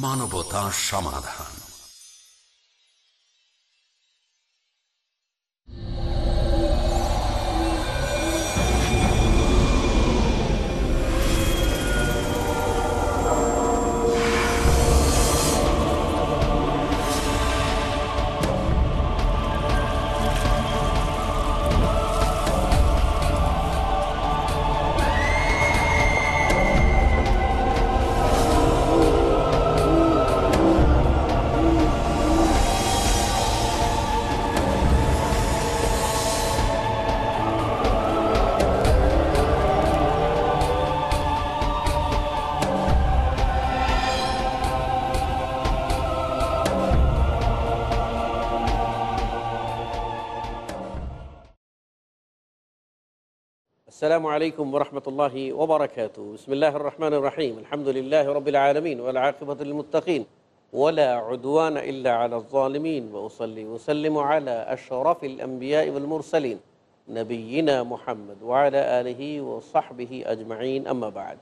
মানবতা সমাধান। السلام عليكم ورحمة الله وبركاته بسم الله الرحمن الرحيم الحمد لله رب العالمين والعاقبة للمتقين ولا عدوان إلا على الظالمين وأصلي وسلم على أشرف الأنبياء والمرسلين نبينا محمد وعلى آله وصحبه أجمعين أما بعد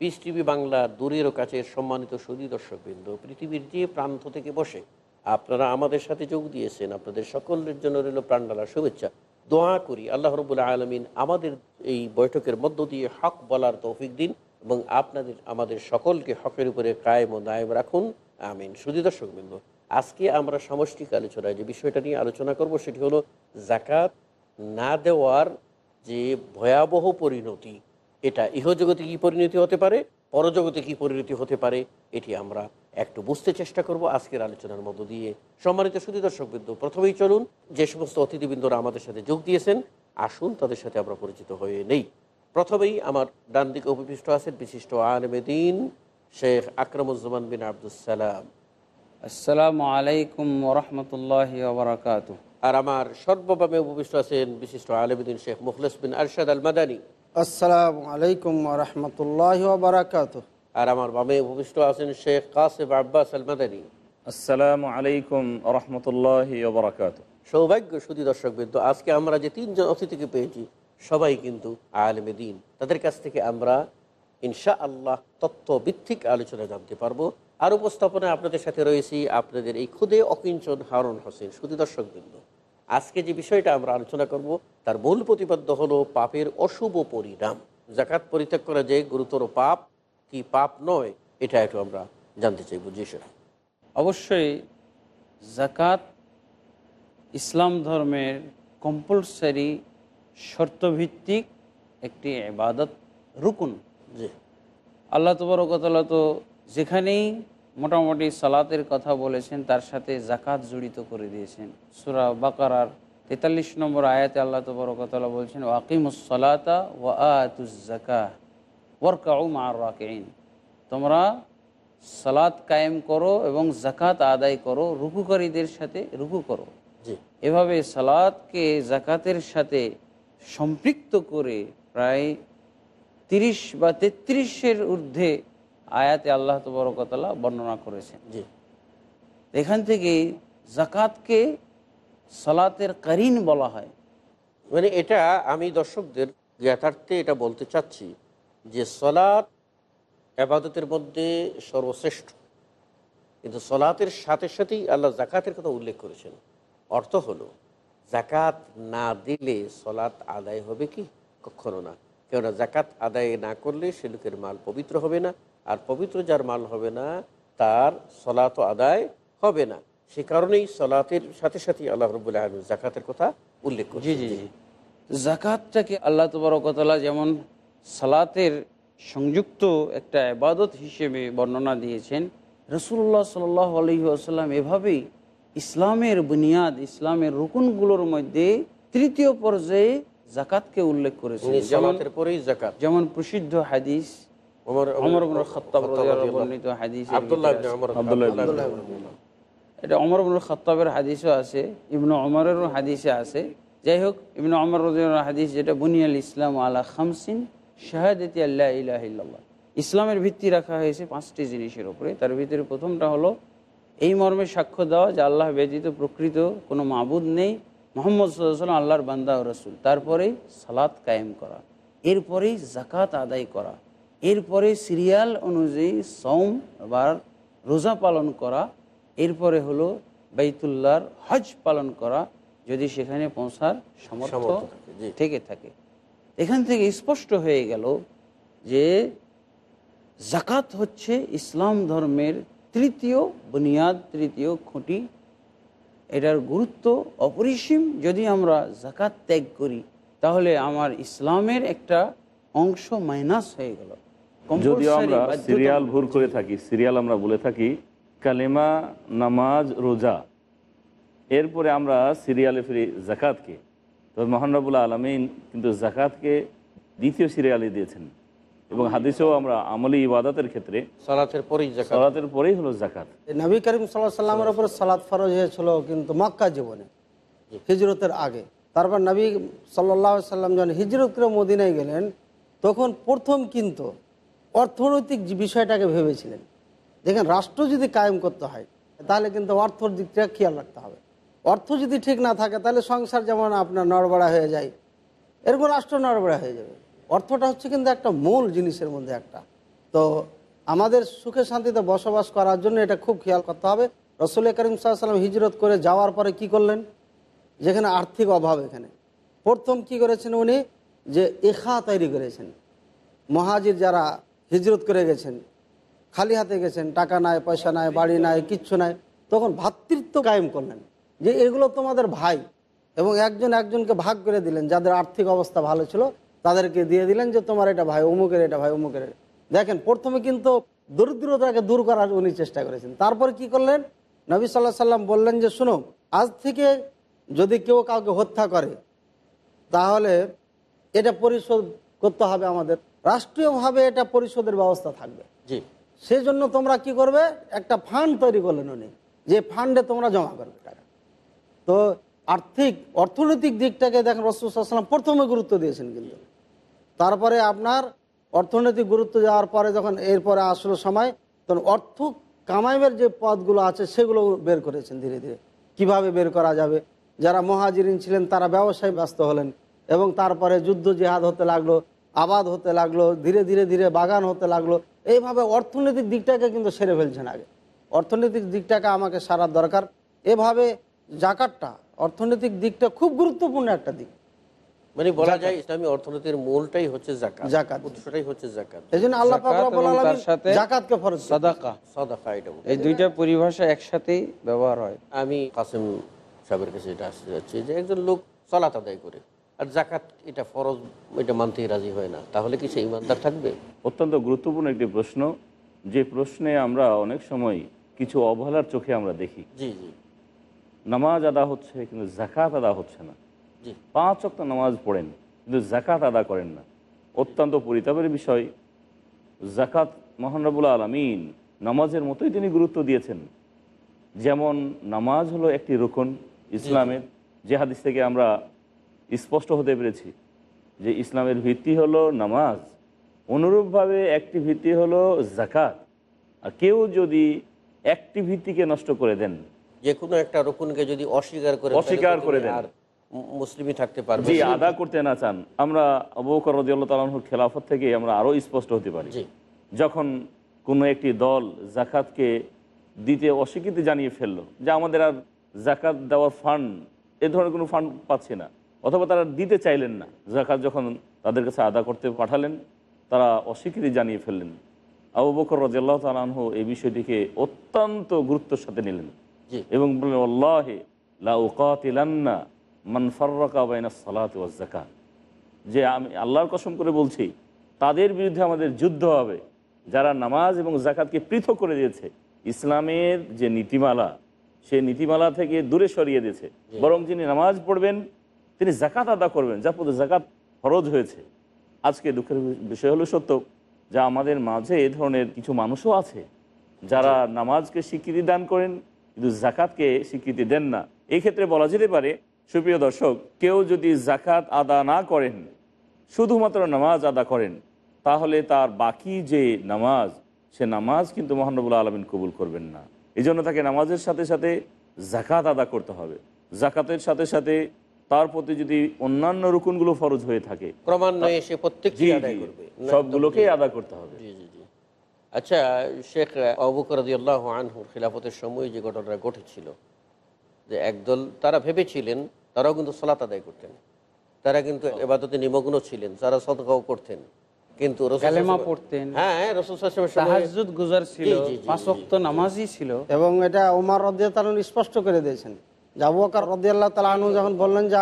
piece TV বাংলার দূরের ও কাছের সম্মানিত সুদী দর্শকবৃন্দ পৃথিবীর যে প্রান্ত থেকে বসে আপনারা আমাদের সাথে যোগ দিয়েছেন আপনাদের সকলের জন্য রইল প্রাণডালা শুভেচ্ছা দোয়া করি। আল্লাহ রবুল্লা আলমিন আমাদের এই বৈঠকের মধ্য দিয়ে হক বলার তৌফিক দিন এবং আপনাদের, আমাদের সকলকে হকের উপরে কায়েম ও দায়েম রাখুন। আমিন। সুদী দর্শকবৃন্দ, আজকে আমরা সামষ্টিক আলোচনায় যে বিষয়টা নিয়ে আলোচনা করব সেটি হলো জাকাত না দেওয়ার যে ভয়াবহ পরিণতি, এটা ইহজগতে কি পরিণতি হতে পারে, পরজগতে কি পরিণতি হতে পারে, এটি আমরা একটু বুঝতে চেষ্টা করব আজকের আলোচনার মধ্য দিয়ে। সম্মানিত সুদী দর্শকবৃন্দ প্রথমেই চলুন যে সমস্ত অতিথিবৃন্দরা আমাদের সাথে যোগ দিয়েছেন আসুন তাদের সাথে আমরা পরিচিত হয়ে নেই। প্রথমেই আমার ডান দিকে উপবিষ্ট আছেন বিশিষ্ট আলমেদিন শেখ আকরমুজ্জামান বিন আব্দুল সালাম। আসসালামু আলাইকুম ওরহমতুল্লাহ ওবরাকাত আর আমার সর্বভাবে উপবিষ্ট আছেন বিশিষ্ট আলমদিন শেখ মুখলেস বিন আরশাদ আল মাদানী আসসালামু আলাইকুম রহমতুল্লাহ বারাকাত আর আমার বামে উপবিষ্ট আছেন শেখ কাসেফ আব্বাস আল মাদানী আসসালামু আলাইকুম রহমতুল্লাহ সৌভাগ্য সুদী দর্শকবৃন্দ আজকে আমরা যে তিনজন অতিথিকে পেয়েছি সবাই কিন্তু আলেমে দিন। তাদের কাছ থেকে আমরা ইনশা আল্লাহ তত্ত্বভিত্তিক আলোচনা জানতে পারব। আর উপস্থাপনায় আপনাদের সাথে রয়েছি আপনাদের এই খুদে অকিঞ্চন হারুন হোসেন। সুদী দর্শকবৃন্দ আজকে যে বিষয়টা আমরা আলোচনা করব তার মূল প্রতিপাদ্য হলো পাপের অশুভ পরিণাম। জাকাত পরিত্যাগ করা যে গুরুতর পাপ কি পাপ নয় এটা একটু আমরা জানতে চাইব জি স্যার। অবশ্যই জাকাত ইসলাম ধর্মের কম্পালসারি শর্তভিত্তিক একটি ইবাদত রুকুন। জি। আল্লাহ তবরকতলা তো যেখানেই মোটামুটি সালাতের কথা বলেছেন তার সাথে জাকাত জড়িত করে দিয়েছেন। সুরা বাকারার তেতাল্লিশ নম্বর আয়াতে আল্লাহ তবরকতলা বলছেন ওয়াকিমুসলাতা ওয়া আতুজাকা ওয়ারকাউ মার রাকেইন তোমরা সালাত কায়েম করো এবং জাকাত আদায় করো রুকুকারীদের সাথে রুকু করো। এভাবে সালাদকে জাকাতের সাথে সম্পৃক্ত করে প্রায় তিরিশ বা তেত্রিশের ঊর্ধ্বে আয়াতে আল্লাহ তবরকতলা বর্ণনা করেছেন। এখান থেকে জাকাতকে সালাতের কারিন বলা হয়। মানে এটা আমি দর্শকদের জ্ঞাতার্থে এটা বলতে চাচ্ছি যে সলাৎ আবাদতের মধ্যে সর্বশ্রেষ্ঠ। কিন্তু সলাতের সাথে সাথেই আল্লাহ জাকাতের কথা উল্লেখ করেছেন। অর্থ হলো জাকাত না দিলে সলাৎ আদায় হবে কি? কখনো না। কেননা জাকাত আদায় না করলে সে লোকের মাল পবিত্র হবে না, আর পবিত্র যার মাল হবে না, তার সলাত আদায় হবে না। সে কারণেই সলাতের সাথে সাথে আল্লাহ রবুল্লাহ জাকাতের কথা উল্লেখ করছে জি জি জি। জাকাতটাকে আল্লাহ তবরকতলা যেমন সালাতের সংযুক্ত একটা আবাদত হিসেবে বর্ণনা দিয়েছেন। রসুল্লাহ সাল আলহি আসাল্লাম এভাবেই ইসলামের বুনিয়াদ ইসলামের রুকুনগুলোর মধ্যে তৃতীয় পর্যায়ে জাকাতকে উল্লেখ করেছেন। যেমন পরেই জাকাত যেমন প্রসিদ্ধ হাদিস। এটা অমর হাদিসও আছে ইবনু অমরেরও আছে। যাই হোক ইবনু অমর হাদিস যেটা বুনিয়াল ইসলাম আলা খামসিন শাহাদাতি আল্লাহ ইলাহা ইল্লাল্লাহ। ইসলামের ভিত্তি রাখা হয়েছে পাঁচটি জিনিসের উপরে। তার ভিতরে প্রথমটা হলো এই মর্মে সাক্ষ্য দেওয়া যে আল্লাহ ব্যতীত প্রকৃত কোনো মাবুদ নেই। মোহাম্মদ সাল্লাম আল্লাহর বান্দা ও রসুল। তারপরেই সালাত কায়েম করা। এরপরেই জাকাত আদায় করা। এরপরে সিরিয়াল অনুযায়ী সৌম বা রোজা পালন করা। এরপরে হলো বাইতুল্লাহর হজ পালন করা। যদি সেখানে পৌঁছার সামর্থ্য জি। থেকে থাকে। এখান থেকে স্পষ্ট হয়ে গেল যে জাকাত হচ্ছে ইসলাম ধর্মের তৃতীয় বুনিয়াদ তৃতীয় খুঁটি। এটার গুরুত্ব অপরিসীম। যদি আমরা জাকাত ত্যাগ করি তাহলে আমার ইসলামের একটা অংশ মাইনাস হয়ে গেল। যদিও আমরা সিরিয়াল ভুল করে থাকি সিরিয়াল আমরা বলে থাকি কালেমা নামাজ রোজা। এরপরে আমরা সিরিয়ালে ফিরি জাকাতকে। তবে মহানবুল্লাহ আলমিন কিন্তু জাকাতকে দ্বিতীয় সিরিয়ালে দিয়েছেন। এবং হাদিসেও আমরা আমলি ইবাদতের ক্ষেত্রে সালাতের পরেই সালাতের পরেই হলো জাকাত নবী করিম সাল্লাহ সাল্লামের উপর সালাদ ফরজ হয়েছিল কিন্তু মক্কা জীবনে হিজরতের আগে। তারপর নবী সাল্লাহ সাল্লাম যখন হিজরত করে মদিনায় গেলেন তখন প্রথম কিন্তু অর্থনৈতিক বিষয়টাকে ভেবেছিলেন। দেখেন রাষ্ট্র যদি কায়েম করতে হয় তাহলে কিন্তু অর্থর দিকটা খেয়াল রাখতে হবে। অর্থ যদি ঠিক না থাকে, তাহলে সংসার যেমন আপনার নড়বড়া হয়ে যায়, এরকম রাষ্ট্র নড়বড়া হয়ে যাবে। অর্থটা হচ্ছে কিন্তু একটা মূল জিনিসের মধ্যে একটা। তো আমাদের সুখে শান্তিতে বসবাস করার জন্য এটা খুব খেয়াল করতে হবে। রসুল করিম সাল্লাম হিজরত করে যাওয়ার পরে কি করলেন? যেখানে আর্থিক অভাব এখানে। প্রথম কি করেছেন উনি? যে এখা তৈরি করেছেন। মহাজির যারা হিজরত করে গেছেন, খালি হাতে গেছেন, টাকা নাই, পয়সা নাই, বাড়ি নাই, কিচ্ছু নাই, তখন ভ্রাতৃত্ব কায়েম করলেন। যে এগুলো তোমাদের ভাই এবং একজন একজনকে ভাগ করে দিলেন যাদের আর্থিক অবস্থা ভালো ছিল তাদেরকে দিয়ে দিলেন যে তোমার এটা ভাই অমুকের এটা ভাই অমুকের দেখেন প্রথমে কিন্তু দরিদ্রতাকে দূর করার উনি চেষ্টা করেছেন। তারপর কি করলেন? নবী সাল্লাহ সাল্লাম বললেন যে শুনো আজ থেকে যদি কেউ কাউকে হত্যা করে তাহলে এটা পরিশোধ করতে হবে আমাদের। রাষ্ট্রীয়ভাবে এটা পরিশোধের ব্যবস্থা থাকবে। জি। সেই জন্য তোমরা কি করবে? একটা ফান্ড তৈরি করলেন উনি যে ফান্ডে তোমরা জমা করবে টাকা। তো আর্থিক, অর্থনৈতিক দিকটাকে দেখেন রসুলাম প্রথমে গুরুত্ব দিয়েছেন কিন্তু। তারপরে আপনার অর্থনৈতিক গুরুত্ব যাওয়ার পরে যখন এরপরে আসলো সময়, তখন অর্থ কামাইবের যে পথগুলো আছে সেগুলো বের করেছেন ধীরে ধীরে। কীভাবে বের করা যাবে? যারা মহাজিরিন ছিলেন তারা ব্যবসায় ব্যস্ত হলেন এবং তারপরে যুদ্ধ জেহাদ হতে লাগল, আবাদ হতে লাগল, ধীরে ধীরে ধীরে বাগান হতে লাগল। এইভাবে অর্থনৈতিক দিকটাকে কিন্তু সেরে ফেলছেন আগে। অর্থনৈতিক দিকটাকে আমাকে সারার দরকার। এভাবে জাকাতটা অর্থনৈতিক দিকটা খুব গুরুত্বপূর্ণ একটা দিক। মানে বলা যায় ইসলামী অর্থনীতির মূলটাই হচ্ছে জাকাত। জাকাত। উৎসটাই হচ্ছে জাকাত। এই জন্য আল্লাহ পাক জাকাত রব্বুল আলামিন জাকাতকে ফরজ সাদাকা। সাদাকা এটা এই দুইটা পরিভাষা একসাথেই ব্যবহার হয়। আমি কাসেম সাহেবের কাছে এটা আসতে যাচ্ছি যে একজন লোক সালাত আদায় করে আর জাকাত এটা ফরজ এটা মানতেই রাজি হয় না। তাহলে কি সে ইমানদার থাকবে? অত্যন্ত গুরুত্বপূর্ণ একটি প্রশ্ন। যে প্রশ্নে আমরা অনেক সময় কিছু অবহেলার চোখে আমরা দেখি। জি জি। নামাজ আদা হচ্ছে কিন্তু জাকাত আদা হচ্ছে না। পাঁচ অক্ত নামাজ পড়েন কিন্তু জাকাত আদা করেন না। অত্যন্ত পরিতাপের বিষয় জাকাত মহানবুল আলমিন নামাজের মতোই তিনি গুরুত্ব দিয়েছেন। যেমন নামাজ হলো একটি রুকন ইসলামের যে হাদিস থেকে আমরা স্পষ্ট হতে পেরেছি যে ইসলামের ভিত্তি হলো নামাজ। অনুরূপভাবে একটি ভিত্তি হলো জাকাত আর কেউ যদি একটি ভিত্তিকে নষ্ট করে দেন যে কোনো একটা রকুনকে যদি অস্বীকার করে অস্বীকার করে দেন। আর মুসলিমই থাকতে পারবে জি আদা করতে না চান। আমরা আবুকর রাদিয়াল্লাহু তাআলার খেলাফত থেকে আমরা আরও স্পষ্ট হতে পারি। জি। যখন কোনো একটি দল জাকাতকে দিতে অস্বীকৃতি জানিয়ে ফেলল যে আমাদের আর জাকাত দেওয়ার ফান্ড এ ধরনের কোনো ফান্ড পাচ্ছে না অথবা তারা দিতে চাইলেন না জাকাত যখন তাদের কাছে আদা করতে পাঠালেন তারা অস্বীকৃতি জানিয়ে ফেললেন। আবু বকর রাজিয়াল্লাহ তালাহ এই বিষয়টিকে অত্যন্ত গুরুত্বের সাথে নিলেন। এবং বললেন আল্লাহে মান বাইনা সালাত ওয়াজ যে আমি আল্লাহর কসম করে বলছি তাদের বিরুদ্ধে আমাদের যুদ্ধ হবে যারা নামাজ এবং জাকাতকে পৃথক করে দিয়েছে। ইসলামের যে নীতিমালা সে নীতিমালা থেকে দূরে সরিয়ে দিয়েছে। বরং যিনি নামাজ পড়বেন তিনি জাকাত আদা করবেন যার প্রতি জাকাত ফরজ হয়েছে। আজকে দুঃখের বিষয় হলো সত্য যা আমাদের মাঝে এ ধরনের কিছু মানুষও আছে যারা নামাজকে স্বীকৃতি দান করেন কিন্তু জাকাতকে স্বীকৃতি দেন না। এই ক্ষেত্রে বলা যেতে পারে সুপ্রিয় দর্শক কেউ যদি জাকাত আদা না করেন শুধুমাত্র নামাজ আদা করেন তাহলে তার বাকি যে নামাজ সে নামাজ কিন্তু মহানবুল্লাহ আলমিন কবুল করবেন না। এই জন্য তাকে নামাজের সাথে সাথে জাকাত আদা করতে হবে। জাকাতের সাথে সাথে তার প্রতি যদি অন্যান্য রুকুনগুলো ফরজ হয়ে থাকে ক্রমান্বয়ে সে না, সবগুলোকেই আদা করতে হবে। আচ্ছা শেখ অবুকর আল্লাহ আনহুর খিলাফতের সময় যে ঘটনাটা ঘটেছিল যে একদল তারা ভেবেছিলেন তারাও কিন্তু সলাত আদায় করতেন তারা কিন্তু এবাদতে নিমগ্ন ছিলেন তারা সদকাও করতেন কিন্তু। হ্যাঁ ছিল এবং এটা উমার রদিয়া স্পষ্ট করে দিয়েছেন যে আবু বকর রদিয়াল্লাহ তালা আনু যখন বললেন যে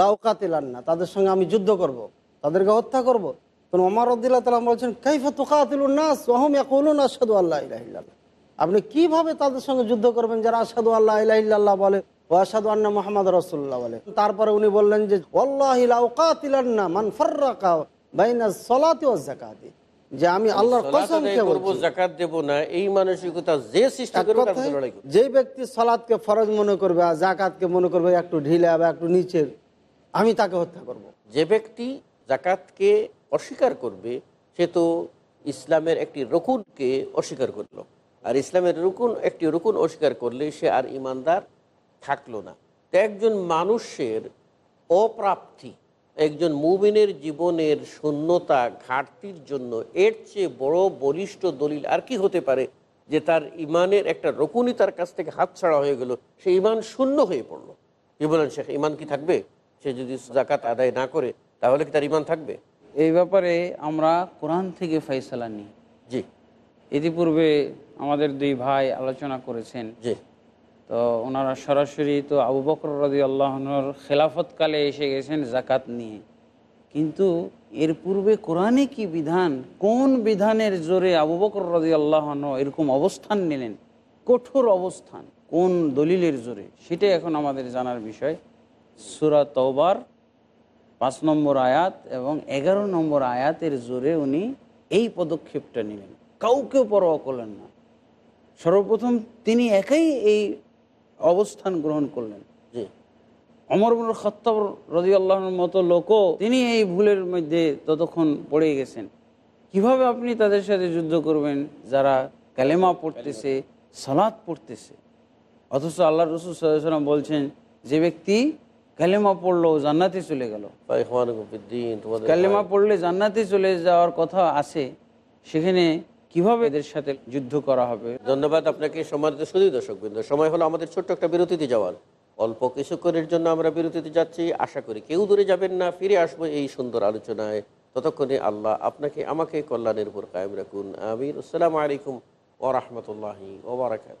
লাউকাতিলান না তাদের সঙ্গে আমি যুদ্ধ করব। তাদেরকে হত্যা করব। তখন ওমর রদিল্লাহ তালা বলছেন কাইফা তুকাতিলুন নাস ওহম ইয়াকুলুন আশহাদু আল্লাহ ইলাহা আপনি কীভাবে তাদের সঙ্গে যুদ্ধ করবেন যারা আসাদু আল্লাহ বলে ও আসাদু আন্না মোহাম্মদ রসুল্লাহ বলে তারপরে উনি বললেন যে ওয়াল্লাহি লাউকাতিলান্না মান ফাররাকা বাইনা সলাতি ওয়াজ যাকাতি যে আমি আল্লাহর কসম জাকাত দেবো না এই মানসিকতা যে সৃষ্টি করবে। যে ব্যক্তি সালাদকে ফরজ মনে করবে আর জাকাতকে মনে করবে একটু ঢিলা বা একটু নিচের আমি তাকে হত্যা করব। যে ব্যক্তি জাকাতকে অস্বীকার করবে, সে তো ইসলামের একটি রকুনকে অস্বীকার করল। আর ইসলামের রুকুন, একটি রুকুন অস্বীকার করলে সে আর ইমানদার থাকল না। তো একজন মানুষের অপ্রাপ্তি, একজন মুমিনের জীবনের শূন্যতা ঘাটতির জন্য এর চেয়ে বড় বলিষ্ঠ দলিল আর কি হতে পারে যে তার ইমানের একটা রকুনই তার কাছ থেকে হাতছাড়া হয়ে গেল, সে ইমান শূন্য হয়ে পড়ল। কি বলেন শেখ, ইমান কি থাকবে? সে যদি জাকাত আদায় না করে, তাহলে কি তার ইমান থাকবে? এই ব্যাপারে আমরা কোরআন থেকে ফয়সালা নিই। জি। ইতিপূর্বে আমাদের দুই ভাই আলোচনা করেছেন। জি। তো ওনারা সরাসরি তো আবু বকর রদি আল্লাহনর খেলাফতকালে এসে গেছেন জাকাত নিয়ে। কিন্তু এর পূর্বে কোরআনে কি বিধান কোন বিধানের জোরে আবু বকর রদি আল্লাহন এরকম অবস্থান নিলেন কঠোর অবস্থান কোন দলিলের জোরে সেটাই এখন আমাদের জানার বিষয়। সুরা তওবার পাঁচ নম্বর আয়াত এবং এগারো নম্বর আয়াতের জোরে উনি এই পদক্ষেপটা নিলেন। কাউকে পরোয়া করলেন না। সর্বপ্রথম তিনি একাই এই অবস্থান গ্রহণ করলেন। যে অমর খত্তাব রদি আল্লাহর মতো লোকও তিনি এই ভুলের মধ্যে ততক্ষণ পড়ে গেছেন। কীভাবে আপনি তাদের সাথে যুদ্ধ করবেন? যারা কালেমা পড়তেছে সালাদ পড়তেছে। অথচ আল্লাহ রসুল সাল্লাম বলছেন, যে ব্যক্তি কালেমা পড়ল জান্নাতে চলে গেল। কালেমা পড়লে জান্নাতে চলে যাওয়ার কথা আছে সেখানে কীভাবে এদের সাথে যুদ্ধ করা হবে? ধন্যবাদ আপনাকে সম্মানিত সুদী দর্শক বৃন্দ সময় হলো আমাদের ছোট্ট একটা বিরতিতে যাওয়ার। অল্প কিছুক্ষণের জন্য আমরা বিরতিতে যাচ্ছি। আশা করি কেউ দূরে যাবেন না ফিরে আসব এই সুন্দর আলোচনায়। ততক্ষণে আল্লাহ আপনাকে আমাকে কল্যাণের উপর কায়েম রাখুন। আমির আসসালামু আলাইকুম ও রহমতুল্লাহি ওবরাকাত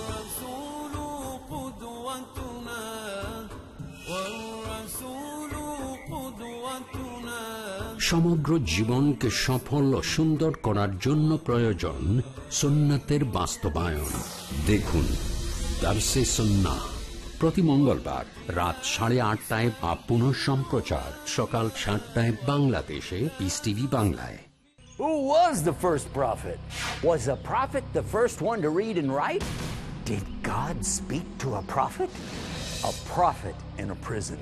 সমগ্র জীবনকে সফল ও সুন্দর করার জন্য প্রয়োজন সুন্নাতের বাস্তবায়ন দেখুন দার্সে সন্না প্রতি মঙ্গলবার রাত সাড়ে আটটায় বা পুনঃ সম্প্রচার সকাল সাতটায় বাংলাদেশে পিস টিভি বাংলায় Who was the first prophet? Was a prophet the first one to read and write? Did God speak to a prophet? A prophet in a prison.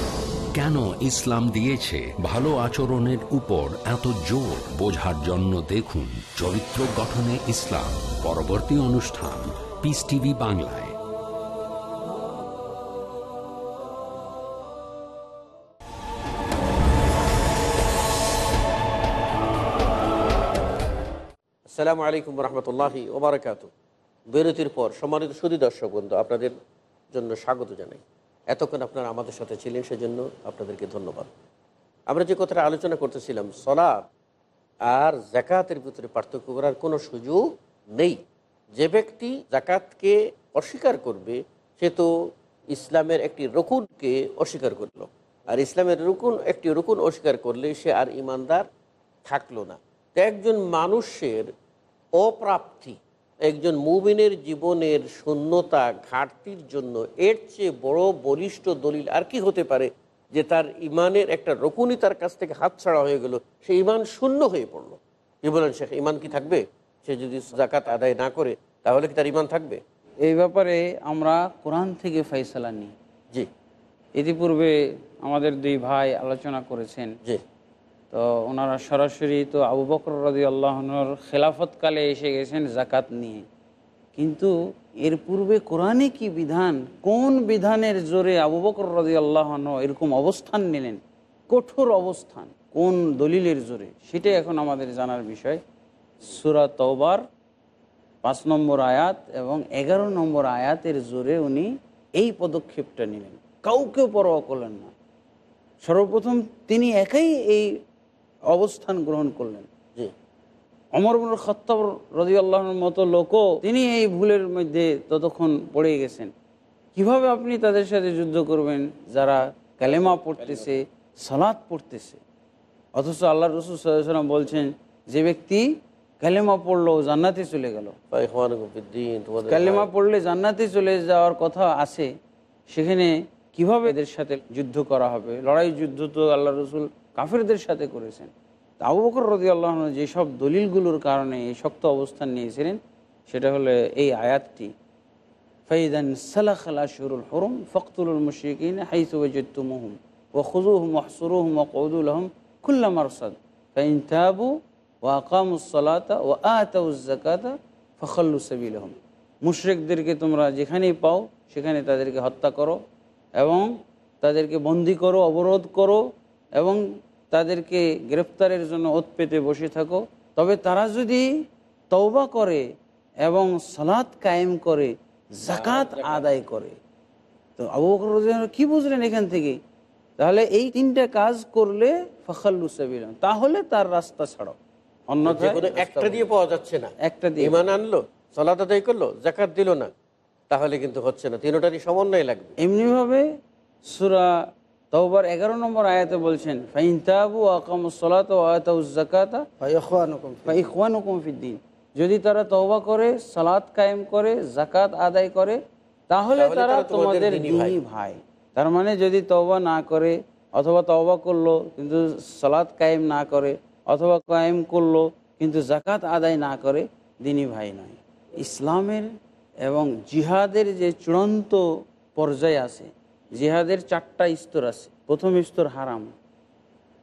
কেন ইসলাম দিয়েছে? ভালো আচরণের উপর এত জোর বোঝার জন্য দেখুন চরিত্র গঠনে ইসলাম পরবর্তী অনুষ্ঠান পিস টিভি বাংলায়। আসসালামু আলাইকুম রহমতুল্লাহি ওবরাকাত বিরতির পর সম্মানিত সুদী দর্শক বন্ধু, আপনাদের জন্য স্বাগত জানাই। এতক্ষণ আপনারা আমাদের সাথে ছিলেন, সেজন্য আপনাদেরকে ধন্যবাদ। আমরা যে কথাটা আলোচনা করতেছিলাম সলাদ আর জাকাতের ভিতরে পার্থক্য করার কোনো সুযোগ নেই। যে ব্যক্তি জাকাতকে অস্বীকার করবে, সে তো ইসলামের একটি রকুনকে অস্বীকার করল। আর ইসলামের রুকুন, একটি রুকুন অস্বীকার করলে সে আর ইমানদার থাকল না। একজন মানুষের অপ্রাপ্তি একজন মুমিনের জীবনের শূন্যতা ঘাটতির জন্য এর চেয়ে বড় বলিষ্ঠ দলিল আর কি হতে পারে যে তার ইমানের একটা রকুনই তার কাছ থেকে হাতছাড়া হয়ে গেল? সে ইমান শূন্য হয়ে পড়ল। কি বলেন শেখ ইমান কি থাকবে? সে যদি জাকাত আদায় না করে তাহলে কি তার ইমান থাকবে? এই ব্যাপারে আমরা কোরআন থেকে ফয়সালা নিই। জি। ইতিপূর্বে আমাদের দুই ভাই আলোচনা করেছেন। জি। তো ওনারা সরাসরি তো আবু বকর রদি আল্লাহনর খেলাফতকালে এসে গেছেন জাকাত নিয়ে। কিন্তু এর পূর্বে কোরআনে কি বিধান, কোন বিধানের জোরে আবু বকর রদি আল্লাহন এরকম অবস্থান নিলেন? কঠোর অবস্থান, কোন দলিলের জোরে? সেটাই এখন আমাদের জানার বিষয়। সুরা তওবার পাঁচ নম্বর আয়াত এবং এগারো নম্বর আয়াতের জোরে উনি এই পদক্ষেপটা নিলেন। কাউকে পরোয়া করলেন না। সর্বপ্রথম তিনি একাই এই অবস্থান গ্রহণ করলেন। জি। অমর বনুল খত্তাব রদি আল্লাহর মতো লোকও তিনি এই ভুলের মধ্যে ততক্ষণ পড়ে গেছেন। কীভাবে আপনি তাদের সাথে যুদ্ধ করবেন? যারা কালেমা পড়তেছে সালাদ পড়তেছে। অথচ আল্লাহ রসুল সাল্লাম বলছেন যে ব্যক্তি কালেমা পড়ল জান্নাতে চলে গেল। কালেমা পড়লে জান্নাতে চলে যাওয়ার কথা আছে। সেখানে কীভাবে এদের সাথে যুদ্ধ করা হবে? লড়াই যুদ্ধ তো আল্লাহ রসুল কাফেরদের সাথে করেছেন। তা আবু বকর রদি আল্লাহ যেসব দলিলগুলোর কারণে এই শক্ত অবস্থান নিয়েছিলেন, সেটা হলো এই আয়াতটি, ফাইদান সালাখালা শুরুল হরম ফখতুল মুশিকিন হাইসুমুহুম ও খুজুহুম ওহসুরুহুম ও কৌদুলহম খুল্লা মারসাদ। ফাইন তাবু ও আকামুসলাতা ও আতাউজাকাতা ফখল্লু সাবিলহম। মুশরেকদেরকে তোমরা যেখানেই পাও, সেখানে তাদেরকে হত্যা করো এবং তাদেরকে বন্দি করো, অবরোধ করো এবং তাদেরকে গ্রেফতারের জন্য ওত পেতে বসে থাকো। তবে তারা যদি তওবা করে এবং সালাত কায়েম করে জাকাত আদায় করে। তো আবু বকর কি বুঝলেন এখান থেকে? তাহলে এই তিনটা কাজ করলে ফখল্লু সাবিল তাহলে তার রাস্তা ছাড়ো। অন্যথায় একটা দিয়ে পাওয়া যাচ্ছে না। একটা দিয়ে। ইমান আনলো সলাত আদায় করল জাকাত দিল না তাহলে কিন্তু হচ্ছে না। তিনোটারই সমন্বয় লাগবে। এমনিভাবে সুরা তওবার এগারো নম্বর আয়াতে বলছেন ও ফিদ্দিন যদি তারা তওবা করে সালাত কায়েম করে জাকাত আদায় করে তাহলে তারা তোমাদের তোমাদের দিনী দিনী ভাই। তার মানে যদি তওবা না করে অথবা তওবা করল কিন্তু সালাত কায়েম না করে অথবা কায়েম করল কিন্তু জাকাত আদায় না করে দিনী ভাই নয়। ইসলামের এবং জিহাদের যে চূড়ান্ত পর্যায়ে আছে জিহাদের চারটা স্তর আছে। প্রথম স্তর হারাম।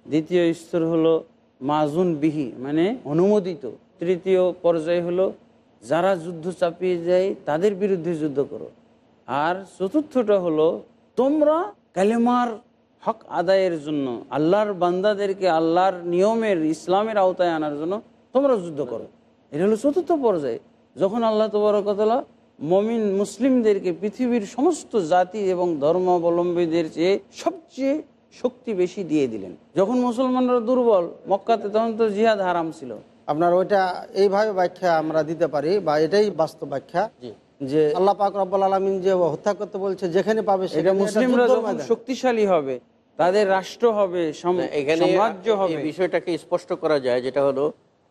দ্বিতীয় স্তর হলো মাজুন বিহি মানে অনুমোদিত। তৃতীয় পর্যায় হলো যারা যুদ্ধ চাপিয়ে যায়, তাদের বিরুদ্ধে যুদ্ধ করো। আর চতুর্থটা হলো তোমরা কালেমার হক আদায়ের জন্য, আল্লাহর বান্দাদেরকে আল্লাহর নিয়মের ইসলামের আওতায় আনার জন্য তোমরা যুদ্ধ করো। এটা হলো চতুর্থ পর্যায়ে। যখন আল্লাহ তোমার তবরকতলা মমিন মুসলিমদেরকে পৃথিবীর সমস্ত জাতি এবং ধর্মাবলম্বীদের চেয়ে সবচেয়ে শক্তি বেশি দিয়ে দিলেন। যখন মুসলমানরা দুর্বল মক্কাতে তখন তো জিহাদ হারাম ছিল। আপনার ওইটা এইভাবে ব্যাখ্যা আমরা দিতে পারি বা এটাই বাস্তব ব্যাখ্যা যে আল্লাহ পাক রব্বুল আলমিন যে হত্যা করতে বলছে যেখানে পাবে সেটা মুসলিমরা যখন শক্তিশালী হবে তাদের রাষ্ট্র হবে সম- এখানে সাম্রাজ্য হবে। বিষয়টাকে স্পষ্ট করা যায় যেটা হলো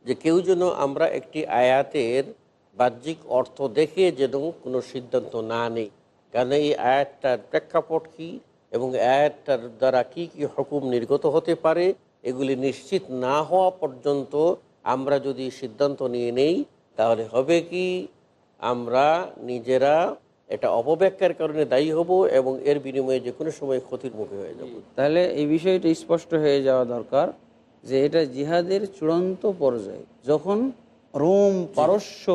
যে কেউ যেন আমরা একটি আয়াতের বাহ্যিক অর্থ দেখে যেন কোনো সিদ্ধান্ত না নেই। কারণ এই আয়াতটার প্রেক্ষাপট কী এবং আয়াতটার দ্বারা কি কি হুকুম নির্গত হতে পারে, এগুলি নিশ্চিত না হওয়া পর্যন্ত আমরা যদি সিদ্ধান্ত নিয়ে নেই, তাহলে হবে কি? আমরা নিজেরা এটা অপব্যাখ্যার কারণে দায়ী হব এবং এর বিনিময়ে যে কোনো সময় ক্ষতির মুখে হয়ে যাব। তাহলে এই বিষয়টা স্পষ্ট হয়ে যাওয়া দরকার যে এটা জিহাদের চূড়ান্ত পর্যায়ে। যখন রোম পারস্য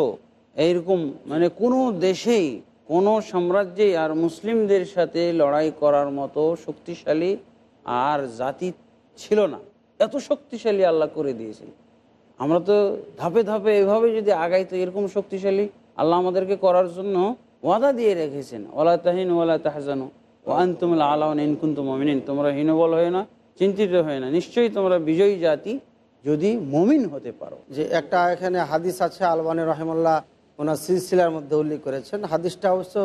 এইরকম মানে কোনো দেশেই, কোনো সাম্রাজ্যেই আর মুসলিমদের সাথে লড়াই করার মতো শক্তিশালী আর জাতি ছিল না। এত শক্তিশালী আল্লাহ করে দিয়েছেন। আমরা তো ধাপে ধাপে এভাবে যদি আগাই, তো এরকম শক্তিশালী আল্লাহ আমাদেরকে করার জন্য ওয়াদা দিয়ে রেখেছেন। ওলা তাহিন ওলা তাহজানো। ও আনতুমুল আলাহ ইনকুন্ত মমিনিন। তোমরা হীনবল হয়ে না, চিন্তিত হয়ে না। নিশ্চয়ই তোমরা বিজয়ী জাতি যদি মমিন হতে পারো। যে একটা এখানে হাদিস আছে, আলবানী রহমাল্লাহ ওনার সিলসিলার মধ্যে উল্লেখ করেছেন, হাদিসটা অবশ্য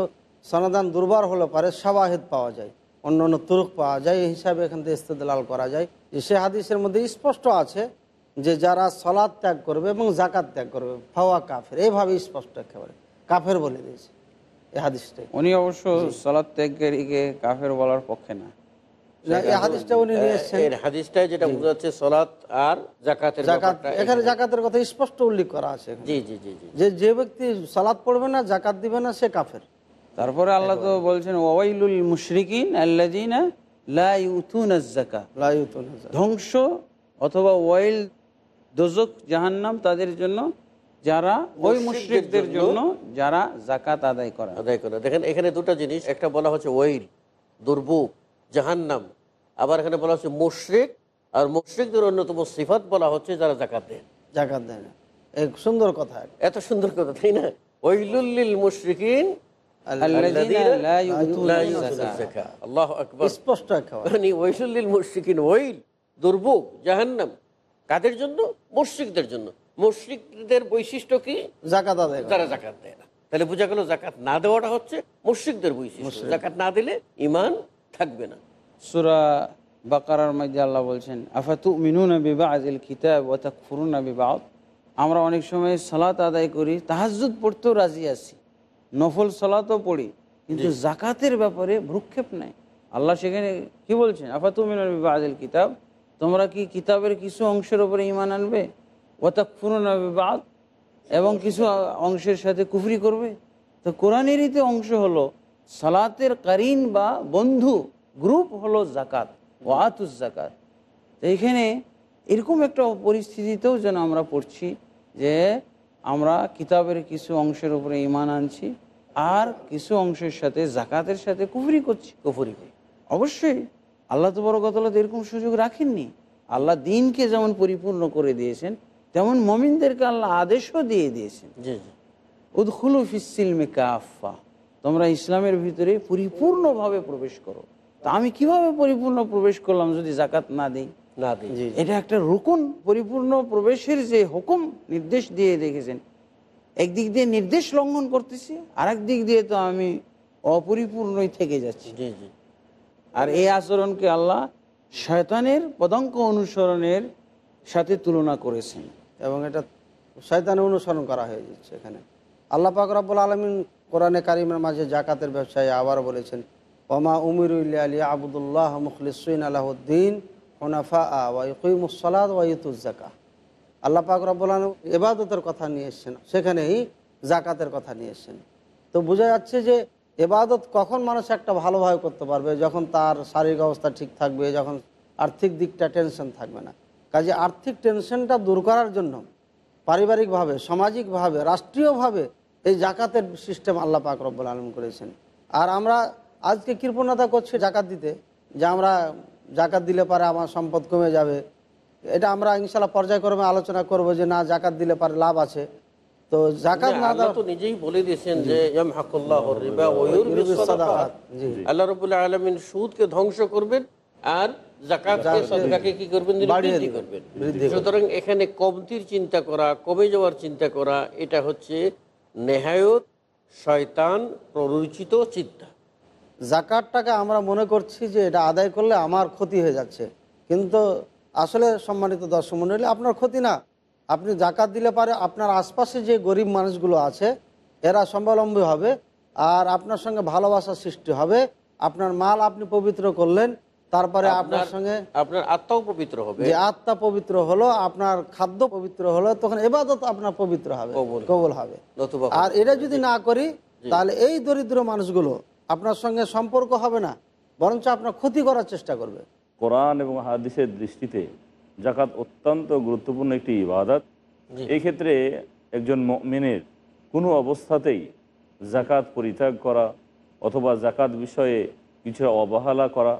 সনাদান দুর্বার হলে পারে সাবাহিদ পাওয়া যায়, অন্য অন্য তুরুক পাওয়া যায়, এই হিসাবে এখান থেকে ইস্তেদলাল করা যায়। যে সে হাদিসের মধ্যে স্পষ্ট আছে যে যারা সলাদ ত্যাগ করবে এবং জাকাত ত্যাগ করবে, ফাওয়া কাফের, এইভাবে স্পষ্ট একেবারে, কাফের বলে দিয়েছে এ হাদিসটাই। উনি অবশ্য সলাদ ত্যাগকারীকে কাফের বলার পক্ষে না। হাদিসটা যেটা বোঝা যাচ্ছে সলাৎ আর জাকাতের এখানে জাকাতের কথা স্পষ্ট উল্লেখ করা আছে জি জি জি যে যে ব্যক্তি সালাদ পড়বে না জাকাত দিবে না সে কাফের। তারপরে আল্লাহ তো বলছেন ওয়াইলুল মুশরিকিন লা যাকাত। লা। ধ্বংস অথবা ওয়াইল দোজক জাহান্নাম তাদের জন্য যারা ওই মুশরিকদের জন্য জন্য যারা জাকাত আদায় করে আদায় করে। দেখেন এখানে দুটো জিনিস একটা বলা হচ্ছে ওয়াইল দুর্ভোগ জাহান্নাম। আবার এখানে বলা হচ্ছে মুশরিক আর মুশরিকদের অন্যতম সিফাত বলা হচ্ছে যারা জাকাত দেন জাকাত দেয় না। এক সুন্দর কথা। এত সুন্দর কথা তাই না? ওয়াইলুল্লিল মুশরিকিন আল্লাযীনা লা ইউতুনা লা ইউতুনা যাকাত। যাকাত। আল্লাহু আকবার স্পষ্ট একেবারে মানে দুর্ভোগ জাহান্নাম। কাদের জন্য? মুশরিকদের জন্য। মুশরিকদের বৈশিষ্ট্য কি? জাকাত দেয় না। তাহলে বোঝা গেল জাকাত না দেওয়াটা হচ্ছে মুশরিকদের বৈশিষ্ট্য। জাকাত না দিলে ইমান থাকবে না। সূরা বাকারার মধ্যে আল্লাহ বলছেন আফাতু মিনুন মিনুনা বিবাআদিল কিতাব অর্থাৎ তাকফুরুনা বিবাদ? আমরা অনেক সময় সালাত আদায় করি তাহাজ্জুদ পড়তেও রাজি আছি। নফল সালাতও পড়ি কিন্তু জাকাতের ব্যাপারে ভ্রুক্ষেপ নাই। আল্লাহ সেখানে কি বলছেন আফাতু মিনুনা বিবাআদিল কিতাব? তোমরা কি কিতাবের কিছু অংশের উপরে ঈমান আনবে? অর্থাৎ তাকফুরুনা বিবাদ? এবং কিছু অংশের সাথে কুফরি করবে? তো কোরআনেরই তো অংশ হলো সালাতের কারিন বা বন্ধু গ্রুপ হলো জাকাত ও আতুস জাকাত তো এখানে এরকম একটা পরিস্থিতিতেও যেন আমরা পড়ছি যে আমরা কিতাবের কিছু অংশের উপরে ইমান আনছি আর কিছু অংশের সাথে জাকাতের সাথে কুফরি করছি। কুফরি অবশ্যই আল্লাহ তো বড় কথা এরকম সুযোগ রাখেননি। আল্লাহ দিনকে যেমন পরিপূর্ণ করে দিয়েছেন তেমন মমিনদেরকে আল্লাহ আদেশও দিয়ে দিয়েছেন। জি উদ্খুলু ফিসিলমে কাফা তোমরা ইসলামের ভিতরে পরিপূর্ণভাবে প্রবেশ করো। তা আমি কীভাবে পরিপূর্ণ প্রবেশ করলাম যদি জাকাত না দিই? না দিই। এটা একটা রুকুন পরিপূর্ণ প্রবেশের যে হুকুম নির্দেশ দিয়ে দেখেছেন। একদিক দিয়ে নির্দেশ লঙ্ঘন করতেছি আর দিক দিয়ে তো আমি অপরিপূর্ণই থেকে যাচ্ছি। জি জি। আর এই আচরণকে আল্লাহ শয়তানের পদঙ্ক অনুসরণের সাথে তুলনা করেছেন। এবং এটা শয়তানে অনুসরণ করা হয়ে যাচ্ছে এখানে। আল্লাহ পাক রব্বুল আলমিন কোরআনে কারিমের মাঝে জাকাতের ব্যবসায়ী আবার বলেছেন ওমা উমির আলী আবুদুল্লাহ মুখলিসুন আলাহদ্দিন হনাফা ওয়াইকুমুসলাদ ওয়াইতুজাকা আল্লাহ পাক রব্বুল আলম এবাদতের কথা নিয়ে এসছেন, সেখানেই জাকাতের কথা নিয়ে এসছেন। তো বোঝা যাচ্ছে যে এবাদত কখন মানুষ একটা ভালোভাবে করতে পারবে? যখন তার শারীরিক অবস্থা ঠিক থাকবে, যখন আর্থিক দিকটা টেনশন থাকবে না। কাজে আর্থিক টেনশনটা দূর করার জন্য পারিবারিকভাবে, সামাজিকভাবে, রাষ্ট্রীয়ভাবে এই জাকাতের সিস্টেম আল্লাহ পাক রব্বুল আলম করেছেন। আর আমরা আজকে কৃপণতা করছে জাকাত দিতে যে আমরা জাকাত দিলে পারে আমার সম্পদ কমে যাবে। এটা আমরা ইনশাল্লাহ পর্যায়ক্রমে আলোচনা করব যে না জাকাত দিলে পারে লাভ আছে। তো জাকাত না তো নিজেই বলে দিয়েছেন যে। আল্লাহ রাব্বুল আলামিন সুদকে ধ্বংস করবেন আর কি করবেন? বৃদ্ধি করবেন। বৃদ্ধি করবেন। সুতরাং এখানে কমতির চিন্তা করা কমে যাওয়ার চিন্তা করা এটা হচ্ছে নেহায়ত শয়তান প্ররোচিত চিন্তা। জাকাতটাকে আমরা মনে করছি যে এটা আদায় করলে আমার ক্ষতি হয়ে যাচ্ছে। কিন্তু আসলে সম্মানিত দর্শক মন্ডলী আপনার ক্ষতি না। আপনি জাকাত দিলে পারে আপনার আশপাশে যে গরিব মানুষগুলো আছে এরা স্বাবলম্বী হবে আর আপনার সঙ্গে ভালোবাসা সৃষ্টি হবে। আপনার মাল আপনি পবিত্র করলেন তারপরে আপনার সঙ্গে আপনার আত্মাও পবিত্র হবে। যে আত্মা পবিত্র হলো আপনার খাদ্য পবিত্র হলো তখন এবাদত আপনার পবিত্র হবে কবল। হবে। নতুবা আর এটা যদি না করি তাহলে এই দরিদ্র মানুষগুলো আপনার সঙ্গে সম্পর্ক হবে না বরঞ্চ আপনার ক্ষতি করার চেষ্টা করবে। কোরআন এবং হাদিসের দৃষ্টিতে জাকাত অত্যন্ত গুরুত্বপূর্ণ একটি ইবাদত। এই ক্ষেত্রে একজন মেনের কোনো অবস্থাতেই জাকাত পরিত্যাগ করা অথবা জাকাত বিষয়ে কিছু অবহেলা করা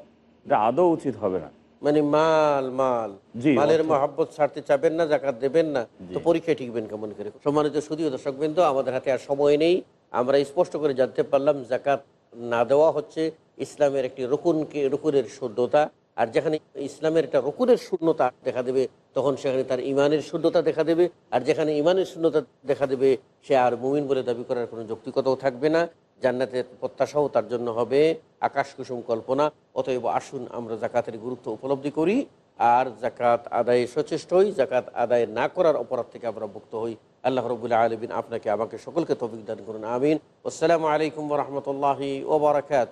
এটা আদৌ উচিত হবে না। মানে মাল মাল। জি, মালের। মহাব্বত ছাড়তে চাবেন না জাকাত দেবেন না তো পরীক্ষায় টিকবেন কেমন করে? সম্মানিত সুদীয় দর্শক বিন্দু আমাদের হাতে আর সময় নেই। আমরা স্পষ্ট করে জানতে পারলাম জাকাত না দেওয়া হচ্ছে ইসলামের একটি রকুনকে, রকুনের শূন্যতা আর যেখানে ইসলামের একটা রকুনের শূন্যতা দেখা দেবে, তখন সেখানে তার ইমানের শূন্যতা দেখা দেবে। আর যেখানে ইমানের শূন্যতা দেখা দেবে, সে আর মুমিন বলে দাবি করার কোনো যৌক্তিকতাও থাকবে না। জান্নাতের প্রত্যাশাও তার জন্য হবে। আকাশ কুসুম কল্পনা, অতএব আসুন আমরা জাকাতের গুরুত্ব উপলব্ধি করি। আর জাকাত আদায়ে সচেষ্ট হই জাকাত আদায় না করার অপরাধ থেকে আমরা মুক্ত হই। আল্লাহ রবুল্লাহ আলমিন আপনাকে আমাকে সকলকে তৌফিক দান করুন আমিন। আসসালামু আলাইকুম রহমতুল্লাহি ওবরাকাত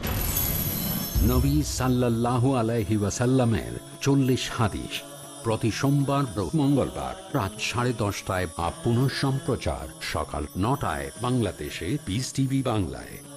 নবী সাল্লাহ আলাইহি ওয়াসাল্লামের চল্লিশ হাদিস। প্রতি সোমবার মঙ্গলবার রাত সাড়ে দশটায় বা পুনঃ সম্প্রচার সকাল নটায় বাংলাদেশে পিস টিভি বাংলায়।